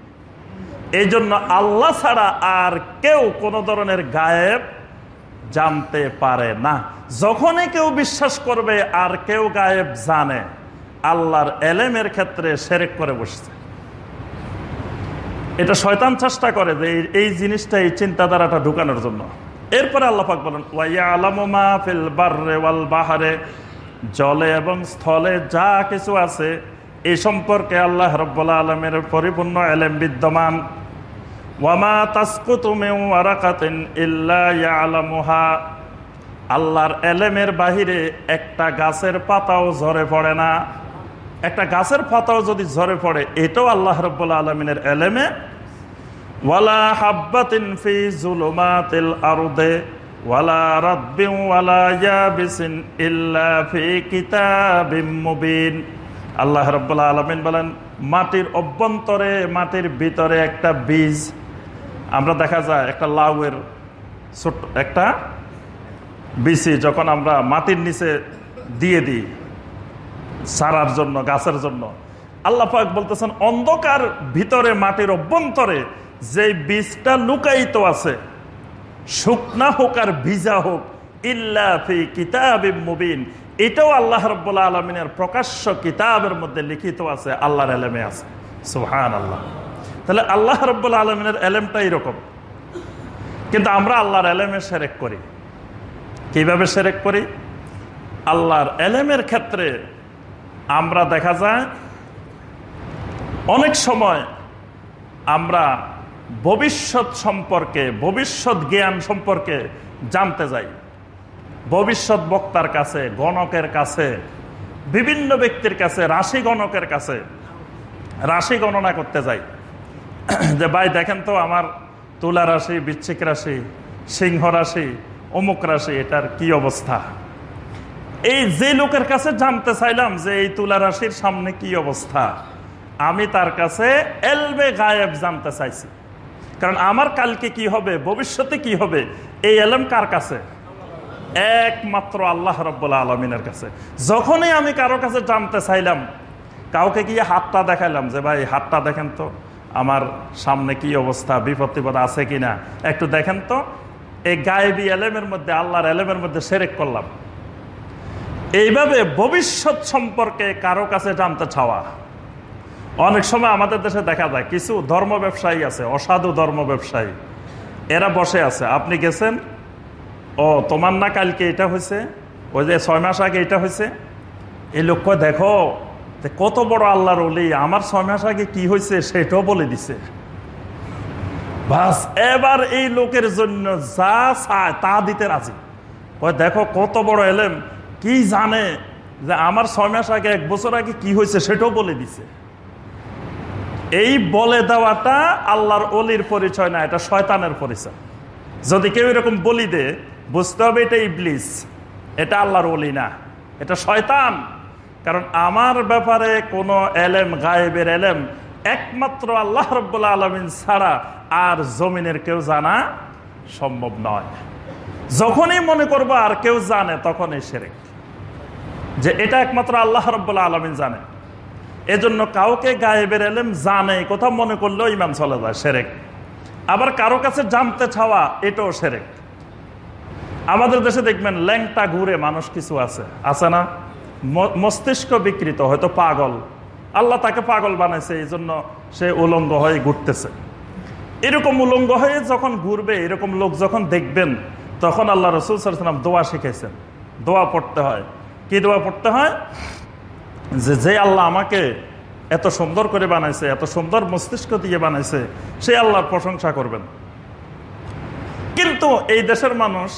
এই জন্য আল্লাহ ছাড়া আর কেউ কোনো ধরনের গায়েব জানতে পারে না। যখনই কেউ বিশ্বাস করবে, আর কেউ গায়েব জানে। আল্লাহর এলেমের ক্ষেত্রে সেরেক করে বসছে। এটা শয়তান চেষ্টা করে যে এই জিনিসটা, এই চিন্তাধারাটা ঢুকানোর জন্য। এরপরে আল্লাহাক বলেন আলামা ফিল ওয়াল বাহারে। জলে এবং স্থলে যা কিছু আছে এই সম্পর্কে আল্লাহ রব্বুল্লা আলমের পরিপূর্ণ এলেম বিদ্যমান। ওয়ামা তাসকুতুমেও আরাকাতেন ইল্লা আলামুহা আল্লাহর এলেমের বাহিরে একটা গাছের পাতাও ঝরে পড়ে না। একটা গাছের পাতাও যদি ঝরে পড়ে, এটাও আল্লাহ রব্বুল্লা আলমিনের এলেমে, ওয়ালা ওয়ালা আল্লাহ রব্বুল্লা আলমিন বলেন, মাটির অভ্যন্তরে, মাটির ভিতরে একটা বীজ, আমরা দেখা যায় একটা লাউয়ের ছোট একটা বিসি যখন আমরা মাটির নিচে দিয়ে দিই সারার জন্য, গাছের জন্য। আল্লাহ পাক বলতেছেন, অন্ধকার ভিতরে, মাটির অভ্যন্তরে যে বীজটা লুকায়িত আছে, শুকনা হোক আর ভিজা হোক ইল্লাফি কিতাব মুবিন, এটাও আল্লাহ রব্বুল্লা আলমিনের প্রকাশ্য কিতাবের মধ্যে লিখিত আছে, আল্লাহর এলেমে আছে। সুহান আল্লাহ তাহলে আল্লাহ রব্বুল্লা আলমিনের এলেমটা এরকম। কিন্তু আমরা আল্লাহর এলেমে সেরেক করি। কীভাবে সেরেক করি? আল্লাহর এলেমের ক্ষেত্রে আমরা দেখা যায় অনেক সময় আমরা ভবিষ্যৎ সম্পর্কে, ভবিষ্যৎ জ্ঞান সম্পর্কে জানতে যাই। ভবিষ্যৎ বক্তার কাছে, গণকের কাছে, বিভিন্ন ব্যক্তির কাছে, রাশি গণকের কাছে, রাশি গণনা করতে যাই। যে ভাই, দেখেন তো আমার তুলা রাশি, বিচ্ছিক রাশি, সিংহ রাশি, অমুক রাশি, এটার কি অবস্থা? এই যে লোকের কাছে জানতে চাইলাম যে এই তুলা রাশির সামনে কি অবস্থা, আমি তার কাছে এলবে গায়েব জানতে চাইছি। কারণ আমার কালকে কি হবে, ভবিষ্যতে কি হবে, এই এলম কার কাছে? একমাত্র আল্লাহ রব্বুল্লা আলমিনের কাছে। যখনই আমি কারও কাছে জানতে চাইলাম, কাউকে গিয়ে হাতটা দেখাইলাম যে, ভাই, হাতটা দেখেন তো, আমার সামনে কি অবস্থা বিপদ টিপদ আছে কিনা? একটু দেখেন তো, এই গায়েবী এলেমের মধ্যে, আল্লাহর এলেমের মধ্যে সেরেক করলাম। এইভাবে ভবিষ্যৎ সম্পর্কে কারও কাছে জানতে চাওয়া। অনেক সময় আমাদের দেশে দেখা যায়, কিছু ধর্ম ব্যবসায়ী আছে, অসাধু ধর্ম ব্যবসায়ী। এরা বসে আছে, আপনি গেছেন, ও তোমার না কালকে এটা হয়েছে, ওই যে ছয় মাস আগে এটা হয়েছে। এই লক্ষ্য দেখো কত বড় আল্লাহর অলি আমার ছয় মাস আগে কি হয়েছে সেটাও বলে দিছে। বাস, এবার এই লোকের জন্য যা চায় তা দিতে রাজি। দেখো, কত বড় এলেম কি জানে যে আমার ছয় মাস আগে, এক বছর আগে কি হয়েছে সেটাও বলে দিছে। এই বলে দেওয়াটা আল্লাহর অলির পরিচয় না, এটা শয়তানের পরিচয়। যদি কেউ এরকম বলি দে, বুঝতে হবে এটা ইবলিস, এটা আল্লাহর অলি না, এটা শয়তান। কারণ আমার ব্যাপারে কোনো এলেম, গায়েবের এলেম একমাত্র আল্লাহ রব্বুল্লা আলমিন ছাড়া আর জমিনের কেউ জানা সম্ভব নয়। যখনই মনে করব আর কেউ জানে, তখনই সেরেক যে এটা একমাত্র আল্লাহ রব্বুল্লা আলমিন জানে। এজন্য কাউকে গায়েবের এলেম জানে কোথাও মনে করলেও ইমান চলে যায়, সেরেক। আবার কারও কাছে জানতে ছাওয়া এটাও সেরেক। আমাদের দেশে দেখবেন ল্যাংটা ঘুরে মানুষ কিছু আছে আছে না? মস্তিষ্ক বিকৃত, হয়তো পাগল। আল্লাহ তাকে পাগল বানাইছে এই জন্য সে উলঙ্গ হয়ে ঘুরতেছে। এরকম উলঙ্গ হয়ে যখন ঘুরবে, এরকম লোক যখন দেখবেন, তখন আল্লাহ রসুল সাল্লাম দোয়া শিখেছেন দোয়া পড়তে হয়। কি দোয়া পড়তে হয়? যে যে আল্লাহ আমাকে এত সুন্দর করে বানাইছে, এত সুন্দর মস্তিষ্ক দিয়ে বানাইছে, সে আল্লাহর প্রশংসা করবেন। কিন্তু এই দেশের মানুষ,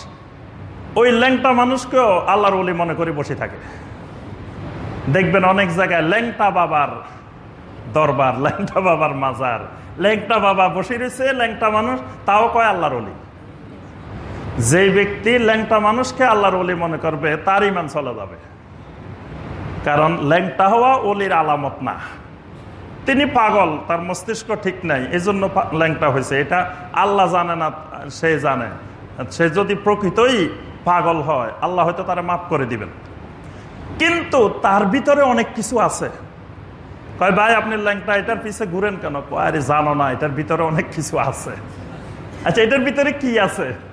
ওই ল্যাংটা মানুষকেও আল্লাহর বলি মনে করে বসে থাকে। দেখবেন অনেক জায়গায় ল্যাংটা বাবার দরবার, ল্যাংটা বাবার মাজার, ল্যাংটা বাবা বসে রয়েছে, ল্যাংটা মানুষ, তাও কয় আল্লাহর অলি যে ব্যক্তি ল্যাংটা মানুষকে আল্লাহর অলি মনে করবে, তার ইমান চলে যাবে। কারণ ল্যাংটা হওয়া অলির আলামত না। তিনি পাগল, তার মস্তিষ্ক ঠিক নাই এই জন্য ল্যাংটা হয়েছে। এটা আল্লাহ জানে না, সে জানে। সে যদি প্রকৃতই পাগল হয়, আল্লাহ হয়তো তারা মাফ করে দিবেন। কিন্তু তার ভিতরে অনেক কিছু আছে। কয়, ভাই, আপনি ল্যাংটা, এটার পিছে ঘুরেন কেন? কয়, আরে, জানো না, এটার ভিতরে অনেক কিছু আছে। আচ্ছা এটার ভিতরে কি আছে?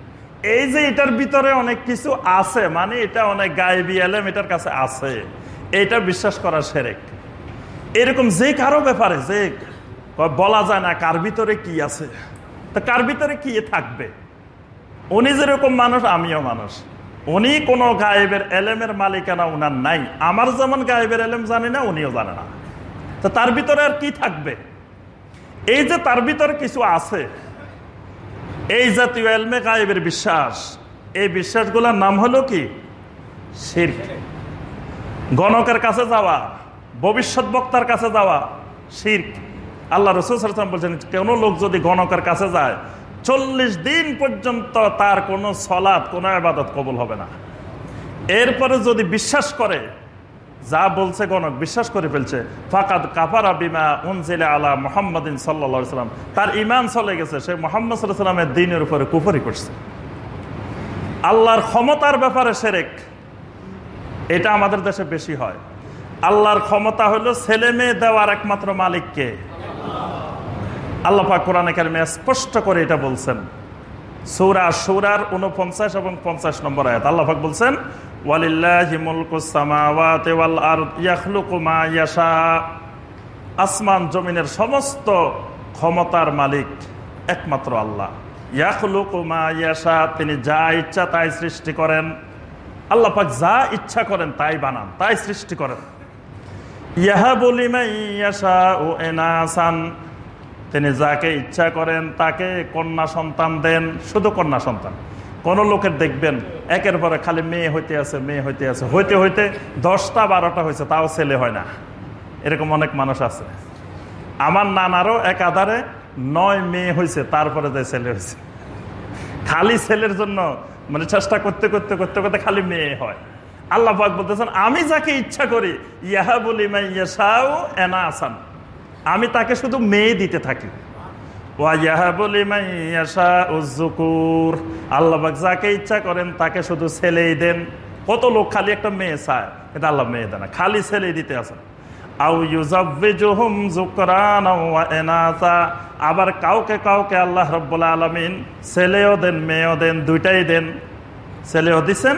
এই যে এটার ভিতরে অনেক কিছু আছে মানে এটা অনেক গায়েবি এলেম এটার কাছে আছে। এটা বিশ্বাস করা সেরেক। এরকম যে কারও ব্যাপারে যে বলা যায় না কার ভিতরে কি আছে, তা কার ভিতরে কি থাকবে? উনি যেরকম মানুষ, আমিও মানুষ। উনি কোনো গায়েবের এলেমের মালিকানা উনার নাই। আমার যেমন গায়েবের এলেম জানি না, উনিও জানে না। তো তার ভিতরে আর কি থাকবে? এই যে তার ভিতরে কিছু আছে এই জাতীয় এলমে গায়েবের বিশ্বাস। এই বিশ্বাসগুলোর নাম হলো কি? শির গণকের কাছে যাওয়া, ভবিষ্যৎ বক্তার কাছে যাওয়া শির আল্লাহ রসুল বলছেন, কোনো লোক যদি গণকের কাছে যায়, চল্লিশ দিন পর্যন্ত তার কোনো সলাদ কোনো আবাদত কবুল হবে না। এরপরে যদি বিশ্বাস করে যা বলছে গণক, বিশ্বাস করে ফেলছে। ফাকাদ কাফারা বিমা উনজিলা আলা মোহাম্মদিন সাল্লা সাল্লাম। তার ইমান চলে গেছে, সে মোহাম্মদ সাল্লাহ সাল্লামের দিনের উপরে কুফরি করছে। আল্লাহর ক্ষমতার ব্যাপারে সেরেক। এটা আমাদের দেশে বেশি হয়। আল্লাহর ক্ষমতা হলো ছেলে মেয়ে দেওয়ার একমাত্র মালিককে। আল্লাহ পাক কোরআন একাডেমি স্পষ্ট করে এটা বলছেন। সৌরা সৌরার উনপঞ্চাশ এবং পঞ্চাশ নম্বর আয়াত। আল্লাহ পাক বলছেন আসমান জমিনের সমস্ত ক্ষমতার মালিক একমাত্র আল্লাহ। ইয়াখলুকুমা ইয়াশা, তিনি যা ইচ্ছা তাই সৃষ্টি করেন। আল্লাহ পাক যা ইচ্ছা করেন তাই বানান, তাই সৃষ্টি করেন। ইয়াহা বলিমা ইয়াশা ও এনাসান তিনি যাকে ইচ্ছা করেন, তাকে কন্যা সন্তান দেন, শুধু কন্যা সন্তান। কোন লোকের দেখবেন, একের পরে খালি মেয়ে হইতে আছে, মেয়ে হইতে আছে। হইতে হইতে দশটা, বারোটা হয়েছে, তাও ছেলে হয় না। এরকম অনেক মানুষ আছে। আমার নানারও এক আধারে নয় মেয়ে হয়েছে তারপরে যে ছেলে হয়েছে খালি ছেলের জন্য মানে চেষ্টা করতে করতে করতে করতে খালি মেয়ে হয়। আল্লাহ বলতেছেন, আমি যাকে ইচ্ছা করি ইহা বলি মাই ইয়াসাও এনা আসান আমি তাকে শুধু মেয়ে দিতে থাকি। যাকে ইচ্ছা করেন তাকে শুধু ছেলেই দেন। কত লোক খালি একটা মেয়ে এটা আল্লাহ মেয়ে খালি দিতে আবার কাউকে কাউকে আল্লাহ রব্বুল্লা আলমিন ছেলেও দেন, মেয়েও দেন, দুইটাই দেন। ছেলেও দিছেন,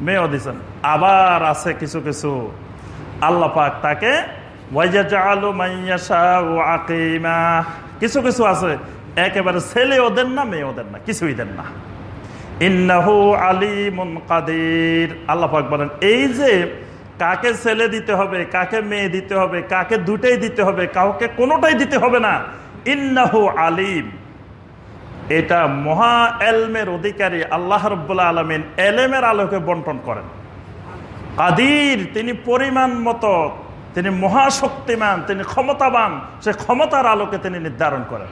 মেয়েও দিছেন। আবার আছে কিছু কিছু। আল্লাহ পাক তাকে কিছু কিছু আছে, একেবারে ছেলে ওদের না মেয়ে ওদের না, কিছুই দেন না। ইন্নাহু আলিমুন কাদির। আল্লাহ বলেন, এই যে কাকে ছেলে দিতে হবে, কাকে মেয়ে দিতে হবে, কাকে দুটাই দিতে হবে, কাউকে কোনোটাই দিতে হবে না, ইন্নাহু আলিম। এটা মহা এলমের অধিকারী আল্লাহ রব্বুল্লা আলমিন এলেমের আলোকে বন্টন করেন। কাদির, তিনি পরিমাণ মতো তিনি মহাশক্তিমান, তিনি ক্ষমতাবান, সে ক্ষমতার আলোকে তিনি নির্ধারণ করেন।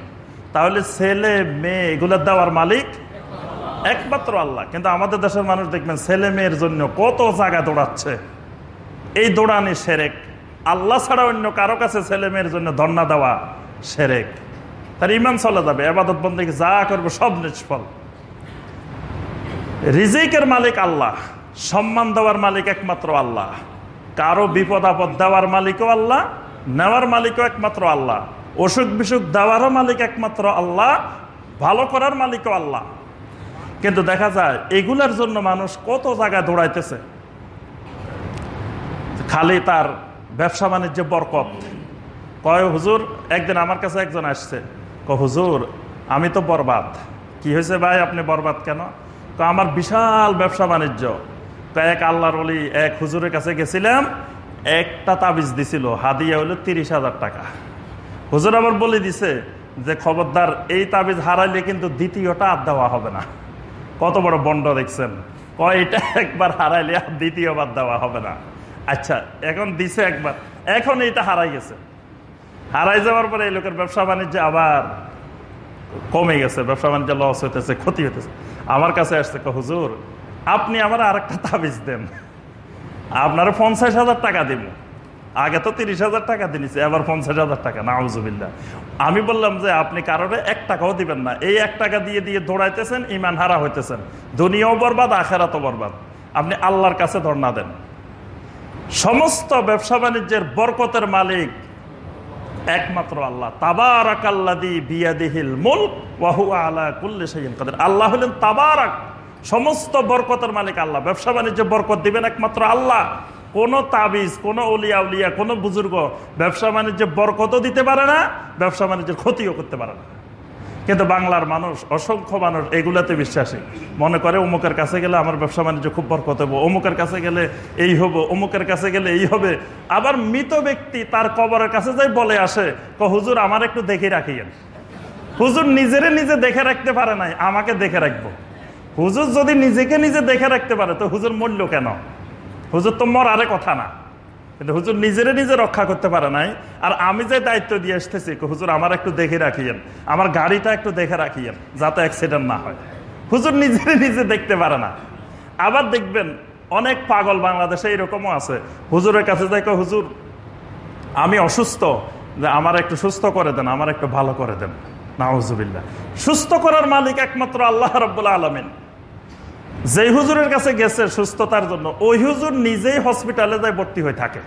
তাহলে ছেলে, মেয়ে, এগুলো দেওয়ার মালিক একমাত্র আল্লাহ। কিন্তু আমাদের দেশের মানুষ দেখবেন ছেলে মেয়ের জন্য কত জায়গা দৌড়াচ্ছে। এই দৌড়ানি সেরেক। আল্লাহ ছাড়া অন্য কারও কাছে ছেলে মেয়ের জন্য ধর্ণা দেওয়া সেরেক। তার ইমান চলে যাবে আবাদত বন্দী যা করব সব নিষ্ফল। রিজিকের মালিক আল্লাহ, সম্মান দেওয়ার মালিক একমাত্র আল্লাহ। কারও বিপদ আপদ দেওয়ার মালিকও আল্লাহ, নেওয়ার মালিকও একমাত্র আল্লাহ। অসুখ বিসুখ দেওয়ারও মালিক একমাত্র আল্লাহ, ভালো করার মালিকও আল্লাহ। কিন্তু দেখা যায়, এগুলার জন্য মানুষ কত জায়গায় দৌড়াইতেছে। খালি তার ব্যবসা বাণিজ্য বরকত। কয়, হুজুর, একদিন আমার কাছে একজন আসছে। ক হুজুর, আমি তো বরবাদ। কি হয়েছে ভাই? আপনি বরবাদ কেন? ক আমার বিশাল ব্যবসা বাণিজ্য। এক আল্লাহর অলি এক হুজুরের কাছে গেছিলাম, একটা তাবিজ দিছিল, হাদিয়া হলো তিরিশ হাজার টাকা। হুজুর আবার বলে দিছে যে, খবরদার, এই তাবিজ হারাইলে কিন্তু দ্বিতীয়টা আর দেওয়া হবে না। কত বড় বন্ড দেখছেন। কয়, এটা একবার হারাইলে আর দ্বিতীয়বার দেওয়া হবে না। আচ্ছা এখন দিছে একবার। এখন এটা হারাই গেছে। হারাই যাওয়ার পরে এই লোকের ব্যবসা বাণিজ্য আবার কমে গেছে, ব্যবসা বাণিজ্য লস হইতেছে, ক্ষতি হইতেছে। আমার কাছে আসছে হুজুর আপনি আমার আরেকটা তাবিজ দেন। আপনার পঞ্চাশ হাজার টাকা দিব। আগে তো তিরিশ হাজার টাকা দিয়েছে, এবার পঞ্চাশ হাজার টাকা নাউজুবিল্লা আমি বললাম যে আপনি কারোরে এক টাকাও দিবেন না। এই এক টাকা দিয়ে দিয়ে দৌড়াইতেছেন ইমান হারা হইতেছেন। দুনিয়াও বরবাদ, আখেরাতও বরবাদ। আপনি আল্লাহর কাছে ধর্ণা দেন। সমস্ত ব্যবসা বাণিজ্যের বরকতের মালিক একমাত্র আল্লাহ। তাবারাক আল্লাদি বিয়াদিহিল মুল ওয়াহু আলা কুল্লি সাইয়িন কাদের। আল্লাহ হলেন তাবারাক। সমস্ত বরকতের মালিক আল্লাহ। ব্যবসা বাণিজ্য বরকত দিবেন একমাত্র আল্লাহ। কোন তাবিজ, কোন উলিয়া উলিয়া, কোন বুজুর্গ ব্যবসা বাণিজ্যে বরকতও দিতে পারে না, ব্যবসা বাণিজ্যের ক্ষতিও করতে পারে না। কিন্তু বাংলার মানুষ, অসংখ্য মানুষ এগুলাতে বিশ্বাসী। মনে করে অমুকের কাছে গেলে আমার ব্যবসা বাণিজ্য খুব বরকত হব অমুকের কাছে গেলে এই হব অমুকের কাছে গেলে এই হবে। আবার মৃত ব্যক্তি তার কবরের কাছে যাই বলে আসে ক হুজুর, আমার একটু দেখে রাখিয়েন। হুজুর নিজেরে নিজে দেখে রাখতে পারে নাই, আমাকে দেখে রাখব। হুজুর যদি নিজেকে নিজে দেখে রাখতে পারে, তো হুজুর মূল্য কেন? হুজুর তো মর আরে কথা না। কিন্তু হুজুর নিজেরে নিজে রক্ষা করতে পারে নাই। আর আমি যে দায়িত্ব দিয়ে আসতেছি হুজুর আমার একটু দেখে রাখিয়েন। আমার গাড়িটা একটু দেখে রাখিয়েন, যাতে অ্যাক্সিডেন্ট না হয়। হুজুর নিজেরে নিজে দেখতে পারে না। আবার দেখবেন, অনেক পাগল বাংলাদেশে এরকমও আছে। হুজুরের কাছে যাই হুজুর, আমি অসুস্থ। যে আমার একটু সুস্থ করে দেন, আমার একটু ভালো করে দেন। নাউজুবিল্লা সুস্থ করার মালিক একমাত্র আল্লাহ রব্বুল্লা আলমিন। যেই হুজুরের কাছে গেছে সুস্থতার জন্য, ওই হুজুর নিজেই হসপিটালে যায় ভর্তি হয়ে থাকে।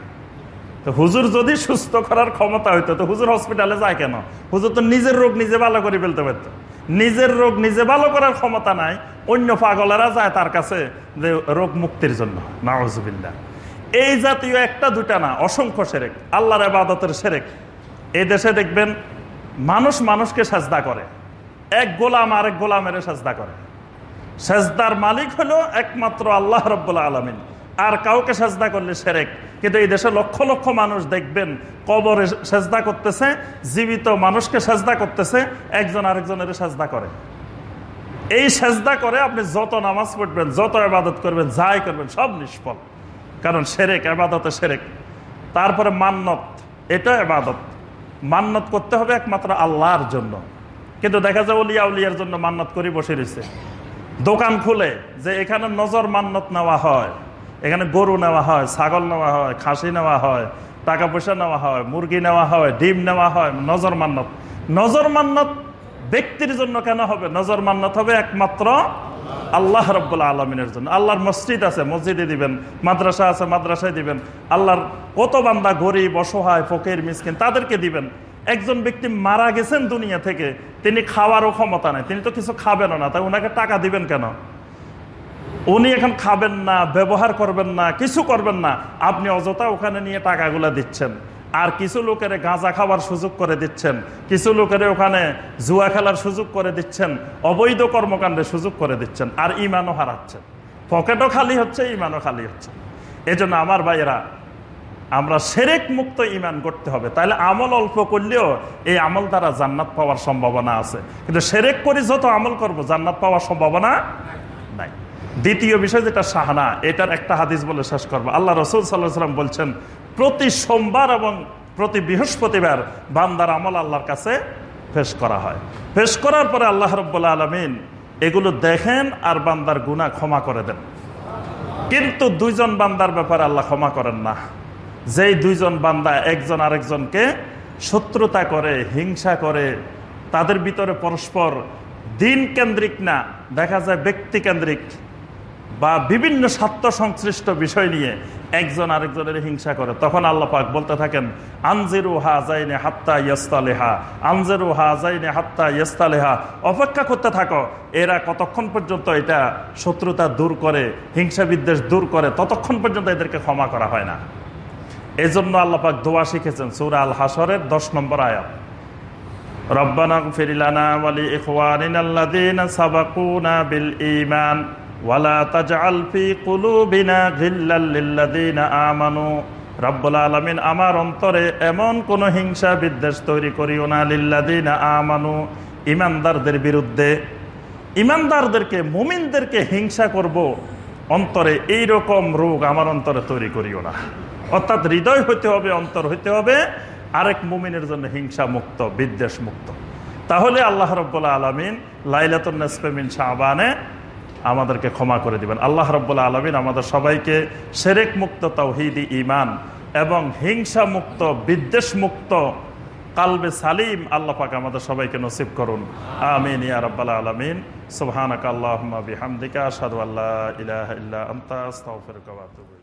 তো হুজুর যদি সুস্থ করার ক্ষমতা হইতো, তো হুজুর হসপিটালে যায় কেন? হুজুর তো নিজের রোগ নিজে ভালো করে ফেলতে পারত। নিজের রোগ নিজে ভালো করার ক্ষমতা নাই, অন্য পাগলেরা যায় তার কাছে যে রোগ মুক্তির জন্য। নাওজবিল্লা এই জাতীয় একটা দুটা না, অসংখ্য সেরেক, আল্লাহর আবাদতের সেরেক। এই দেশে দেখবেন, মানুষ মানুষকে সাজদা করে। এক গোলাম আরেক গোলামের সাজদা করে। সেজদার মালিক হলো একমাত্র আল্লাহ রব্বুল্লা আলমিন। আর কাউকে সেজদা করলে সেরেক। কিন্তু এই দেশে লক্ষ লক্ষ মানুষ দেখবেন কবরে সেজদা করতেছে, জীবিত মানুষকে সেজদা করতেছে, একজন আরেকজনের সেজদা করে। এই সেজদা করে আপনি যত নামাজ পড়বেন, যত আবাদত করবেন, যাই করবেন, সব নিষ্ফল। কারণ সেরেক আবাদতে সেরেক। তারপরে মান্নত, এটা আবাদত মান্নত করতে হবে একমাত্র আল্লাহর জন্য। কিন্তু দেখা যায় উলিয়া উলিয়ার জন্য মান্নত করে বসে রয়েছে। দোকান খুলে যে এখানে নজর মান্নত নেওয়া হয়, এখানে গরু নেওয়া হয়, ছাগল নেওয়া হয়, খাসি নেওয়া হয়, টাকা পয়সা নেওয়া হয়, মুরগি নেওয়া হয়, ডিম নেওয়া হয়, নজর মান্নত। নজর মান্নত ব্যক্তির জন্য কেন হবে? নজর মান্নত হবে একমাত্র আল্লাহ রব্বুল্লা আলমিনের জন্য। আল্লাহর মসজিদ আছে, মসজিদে দিবেন, মাদ্রাসা আছে, মাদ্রাসায় দিবেন। আল্লাহর কত বান্দা গরিব, অসহায়, ফকির, মিসকিন, তাদেরকে দিবেন। একজন ব্যক্তি মারা গেছেন দুনিয়া থেকে, তিনি খাওয়ারও ক্ষমতা নেই। তিনি তো কিছু খাবেনও না, তাই ওনাকে টাকা দিবেন কেন? উনি এখন খাবেন না, ব্যবহার করবেন না, কিছু করবেন না। আপনি অযথা ওখানে নিয়ে টাকাগুলা দিচ্ছেন। আর কিছু লোকের গাঁজা খাওয়ার সুযোগ করে দিচ্ছেন। কিছু লোকের ওখানে জুয়া খেলার সুযোগ করে দিচ্ছেন। অবৈধ কর্মকাণ্ডের সুযোগ করে দিচ্ছেন। আর ইমানও হারাচ্ছেন। পকেটও খালি হচ্ছে, ইমানও খালি হচ্ছে। এজন্য আমার ভাইয়েরা আমরা সেরেক মুক্ত ইমান করতে হবে। তাহলে আমল অল্প করলেও এই আমল দ্বারা জান্নাত পাওয়ার সম্ভাবনা আছে। কিন্তু সেরেক করি যত আমল করব, জান্নাত পাওয়ার সম্ভাবনা নাই। দ্বিতীয় বিষয় যেটা সাহানা এটার একটা হাদিস বলে শেষ করব। আল্লাহ রসুল সাল্লাহ সাল্লাম বলছেন, প্রতি সোমবার এবং প্রতি বৃহস্পতিবার বান্দার আমল আল্লাহর কাছে পেশ করা হয়। পেশ করার পরে আল্লাহ রব্বুল্লা আলমিন এগুলো দেখেন আর বান্দার গুণা ক্ষমা করে দেন। কিন্তু দুইজন বান্দার ব্যাপারে আল্লাহ ক্ষমা করেন না। যেই দুইজন বান্দা একজন আরেকজনকে শত্রুতা করে, হিংসা করে, তাদের ভিতরে পরস্পর দিন কেন্দ্রিক না, দেখা যায় ব্যক্তি কেন্দ্রিক বা বিভিন্ন স্বার্থ সংশ্লিষ্ট বিষয় নিয়ে একজন আরেকজনের হিংসা করে। তখন আল্লাহ পাক বলতে থাকেন, আনজেরু হা যাইনে হাত্তা ইয়স্তালেহা, আনজেরু হা যাইনে হাত্তা ইয়স্তালেহা। অপেক্ষা করতে থাকো, এরা কতক্ষণ পর্যন্ত এটা শত্রুতা দূর করে হিংসা বিদ্বেষ দূর করে, ততক্ষণ পর্যন্ত এদেরকে ক্ষমা করা হয় না। এই জন্য আল্লাপাক দোয়া শিখেছেন সুরা আল হাসরের দশ নম্বর আয়াত। বিল আমার অন্তরে এমন কোন হিংসা বিদ্বেষ তৈরি করিও না লিল্লাযীনা আমানু ইমানদারদের বিরুদ্ধে। ইমানদারদেরকে মুমিনদেরকে হিংসা করব, অন্তরে এই রকম রোগ আমার অন্তরে তৈরি করিও না। অর্থাৎ হৃদয় হইতে হবে, অন্তর হইতে হবে, আরেক মুমিনের জন্য হিংসা মুক্ত, বিদ্বেষ মুক্ত। তাহলে আল্লাহ রব্বুল্লা আলমিন লাইলাতুন্নসমিন শাহবানে আমাদেরকে ক্ষমা করে দিবেন। আল্লাহ রব্বুল্লা আলমিন আমাদের সবাইকে সেরেক মুক্ত তৌহিদি ইমান এবং হিংসা মুক্ত, বিদ্বেষ মুক্ত, কালবে সালিম আল্লাহ পাক আমাদের সবাইকে নসিব করুন। আমিন ইয়া রাব্বাল আলামিন। সুবহানাকা আল্লাহুম্মা বিহামদিকা, আশহাদু আল্লা ইলাহা ইল্লা আনতা, আস্তাগফিরুকা ওয়া আতুবু